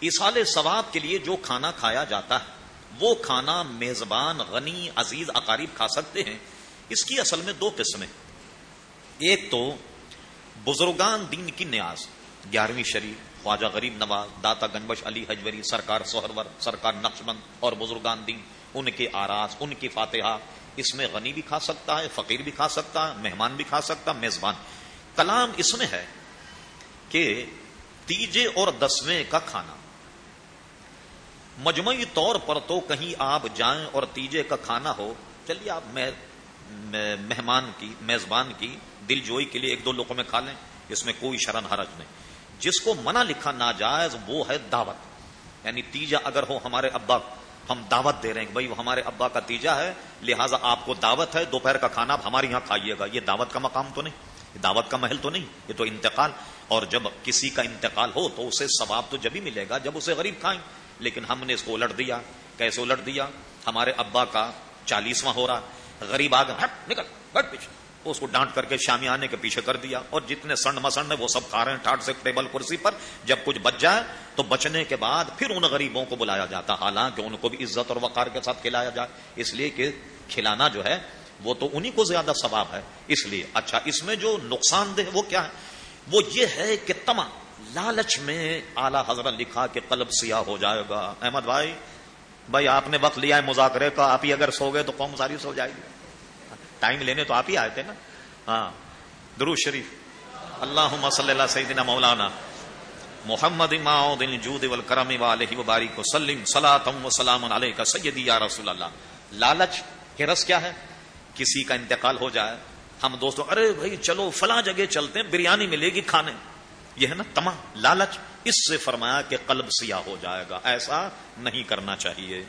اسال ثواب کے لیے جو کھانا کھایا جاتا ہے، وہ کھانا میزبان، غنی، عزیز اقارب کھا سکتے ہیں۔ اس کی اصل میں دو قسمیں۔ ایک تو بزرگان دین کی نیاز، گیارہویں شریف، خواجہ غریب نواز، داتا گنبش، علی حجوری، سرکار سہرور سرکار نقشبند اور بزرگان دین، ان کے آراز ان کی فاتحہ۔ اس میں غنی بھی کھا سکتا ہے، فقیر بھی کھا سکتا ہے، مہمان بھی کھا سکتا میزبان۔ کلام اس میں ہے کہ تیجے اور دسویں کا کھانا۔ مجموعی طور پر تو کہیں آپ جائیں اور تیجے کا کھانا ہو، چلیے آپ مہمان کی، میزبان کی دل جوئی کے لیے ایک دو لوگوں میں کھا لیں، اس میں کوئی شرن حرج نہیں۔ جس کو منع لکھا ناجائز وہ ہے دعوت۔ یعنی تیجا اگر ہو ہمارے ابا، ہم دعوت دے رہے ہیں، بھائی وہ ہمارے ابا کا تیجا ہے، لہٰذا آپ کو دعوت ہے، دوپہر کا کھانا آپ ہمارے یہاں کھائیے گا۔ یہ دعوت کا مقام تو نہیں، یہ دعوت کا محل تو نہیں، یہ تو انتقال۔ اور جب کسی کا انتقال ہو تو اسے ثواب تو جب ہی ملے گا جب اسے غریب کھائیں۔ لیکن ہم نے اس کو الٹ دیا۔ کیسے الٹ دیا؟ ہمارے ابا کا چالیسواں ہو رہا۔ غریب آ گئے نکل بٹ پیچھے۔ اس کو ڈانٹ کر کے شامی آنے کے پیچھے کر دیا۔ اور جتنے سنڈ مسنڈ وہ سب کھا رہے ہیں۔ ٹاٹ سے ٹیبل کرسی پر جب کچھ بچ جائے، تو بچنے کے بعد پھر ان غریبوں کو بلایا جاتا۔ حالانکہ ان کو بھی عزت اور وقار کے ساتھ کھلایا جائے۔ اس لیے کہ کھلانا جو ہے، وہ تو انہی کو زیادہ ثواب ہے۔ اس لیے اچھا اس میں جو نقصان دہ وہ کیا ہے؟ وہ یہ ہے کہ تما لالچ میں اعلی حضرت لکھا کہ قلب سیاہ ہو جائے گا۔ احمد بھائی بھائی آپ نے وقت لیا ہے مذاکرے کا، آپ ہی اگر سو گئے تو قوم ساری سو جائے گی۔ ٹائم لینے تو آپ ہی آئے تھے نا؟ ہاں درو شریف۔ اللہ صلی اللہ سیدنا مولانا محمد جود والکرم والہ وبارک وسلم صلاۃ و سلام علیہ کا سیدی یا رسول اللہ۔ لالچ کے رس کیا ہے؟ کسی کا انتقال ہو جائے۔ ہم دوستوں، ارے بھائی چلو، فلاں جگہ چلتے ہیں، بریانی ملے گی کھانے۔ یہ ہے نا تمام، لالچ۔ اس سے فرمایا کہ قلب سیاہ ہو جائے گا، ایسا نہیں کرنا چاہیے۔